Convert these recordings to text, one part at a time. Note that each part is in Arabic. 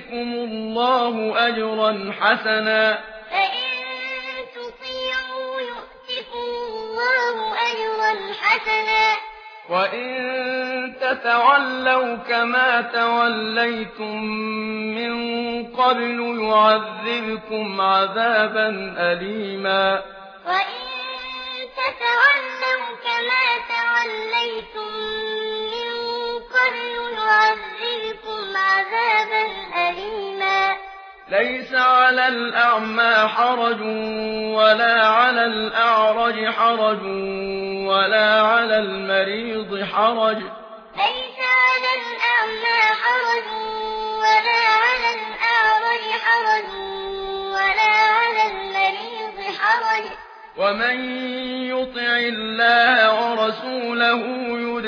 يؤتكم الله أجرا حسنا فإن تطيعوا يؤتكم الله أجرا حسنا وإن تتولوا كما توليتم من قبل يعذبكم عذابا أليما وإن ليس على الأعمى حرج ولا على الأعرج حرج ولا على المريض حرج. ليس على الأعمى حرج ولا على الأعرج حرج ولا على المريض حرج. ومن يطع الله ورسوله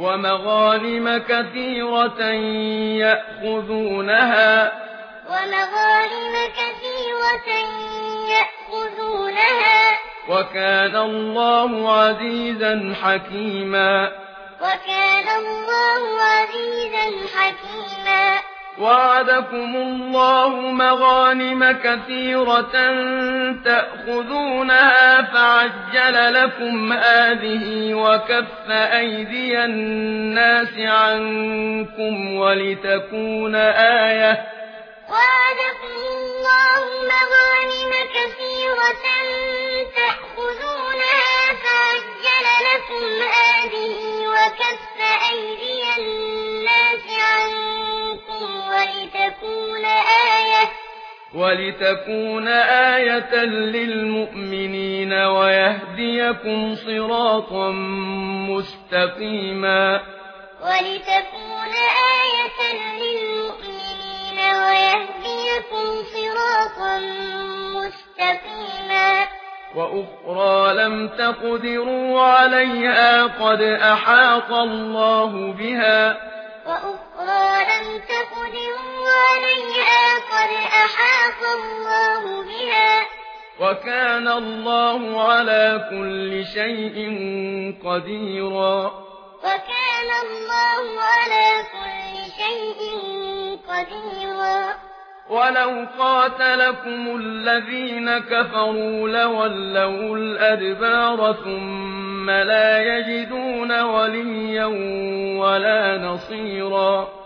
ومغانم كثيرة يأخذونها. ومغانم كثيرة يأخذونها. وكان الله عزيزا حكيما. وكان الله عزيزا حكيما. وعدكم الله مغانم كثيرة تأخذونها فعجل لكم هذه وكف أيدي الناس عنكم ولتكون آية وعدكم الله مغانم كثيرة تأخذونها ولتكون آية للمؤمنين ويهديكم صراطا مستقيما. ولتكون آية للمؤمنين ويهديكم صراطا مستقيما. وأخرى لم تقدروا عليها قد أحاط الله بها. وأخرى لم تقدروا عليها فأحاط الله بها وكان الله على كل شيء قديرا. وكان الله على كل شيء قديرا. ولو قاتلكم الذين كفروا لولوا الأدبار ثم لا يجدون وليا ولا نصيرا.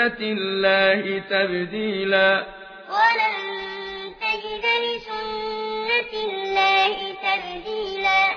سُنَّةِ اللَّهِ تَبْدِيلًا. وَلَن تَجِدَ لِسُنَّةِ اللَّهِ تَبْدِيلًا.